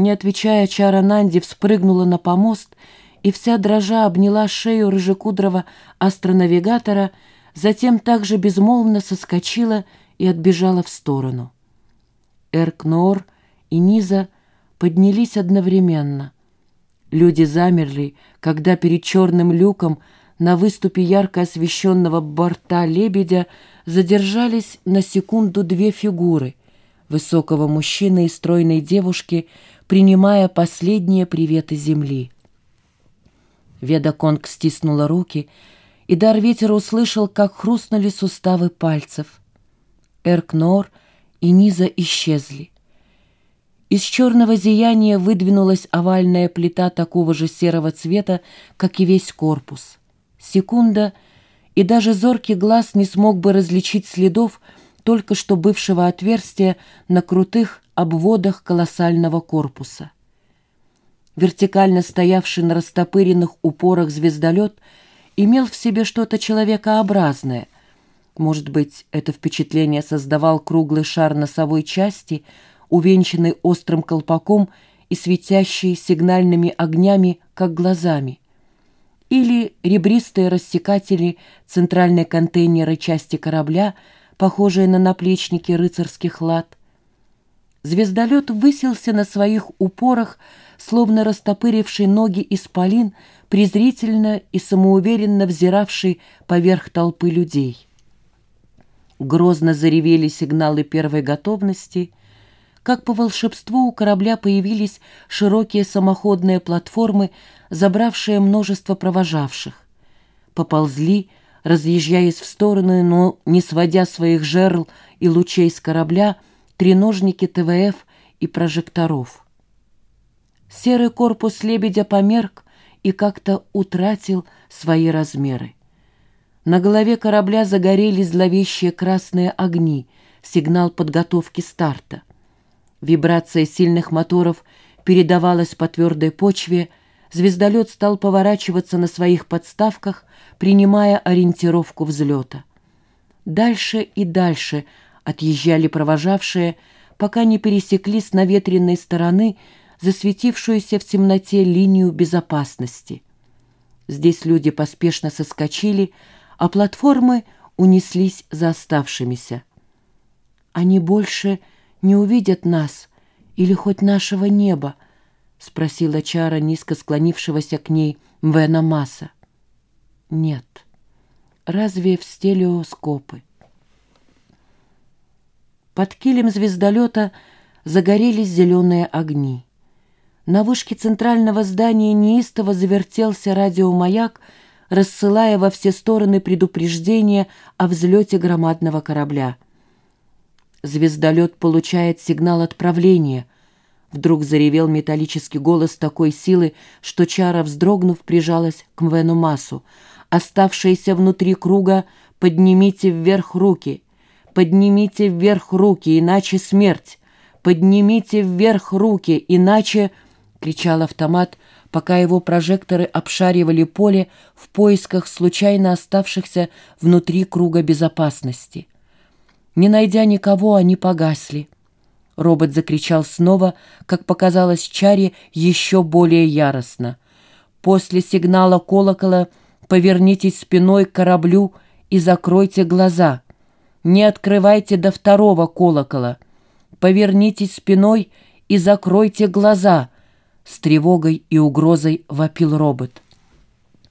Не отвечая, Чара Нанди вспрыгнула на помост и вся дрожа обняла шею рыжекудрого астронавигатора, затем также безмолвно соскочила и отбежала в сторону. Эркнор и Низа поднялись одновременно. Люди замерли, когда перед черным люком на выступе ярко освещенного борта лебедя задержались на секунду две фигуры — высокого мужчины и стройной девушки, принимая последние приветы земли. Веда Конг стиснула руки, и дар ветера услышал, как хрустнули суставы пальцев. Эркнор и Низа исчезли. Из черного зияния выдвинулась овальная плита такого же серого цвета, как и весь корпус. Секунда, и даже зоркий глаз не смог бы различить следов только что бывшего отверстия на крутых обводах колоссального корпуса. Вертикально стоявший на растопыренных упорах звездолет имел в себе что-то человекообразное. Может быть, это впечатление создавал круглый шар носовой части, увенчанный острым колпаком и светящий сигнальными огнями, как глазами. Или ребристые рассекатели центральной контейнера части корабля, похожие на наплечники рыцарских лад. Звездолет высился на своих упорах, словно растопыривший ноги исполин, презрительно и самоуверенно взиравший поверх толпы людей. Грозно заревели сигналы первой готовности. Как по волшебству у корабля появились широкие самоходные платформы, забравшие множество провожавших. Поползли, разъезжаясь в стороны, но не сводя своих жерл и лучей с корабля, треножники ТВФ и прожекторов. Серый корпус лебедя померк и как-то утратил свои размеры. На голове корабля загорелись зловещие красные огни, сигнал подготовки старта. Вибрация сильных моторов передавалась по твердой почве, звездолет стал поворачиваться на своих подставках, принимая ориентировку взлета. Дальше и дальше отъезжали провожавшие, пока не пересекли с наветренной стороны засветившуюся в темноте линию безопасности. Здесь люди поспешно соскочили, а платформы унеслись за оставшимися. «Они больше не увидят нас или хоть нашего неба?» — спросила Чара, низко склонившегося к ней Вена Масса. «Нет. Разве в стелеоскопы?» Под килем звездолета загорелись зеленые огни. На вышке центрального здания неистово завертелся радиомаяк, рассылая во все стороны предупреждение о взлете громадного корабля. Звездолет получает сигнал отправления. Вдруг заревел металлический голос такой силы, что Чара, вздрогнув, прижалась к Мвену Массу. «Оставшиеся внутри круга, поднимите вверх руки! Поднимите вверх руки, иначе смерть! Поднимите вверх руки, иначе...» — кричал автомат, пока его прожекторы обшаривали поле в поисках случайно оставшихся внутри круга безопасности. Не найдя никого, они погасли. Робот закричал снова, как показалось Чаре, еще более яростно. «После сигнала колокола повернитесь спиной к кораблю и закройте глаза. Не открывайте до второго колокола. Повернитесь спиной и закройте глаза», с тревогой и угрозой вопил робот.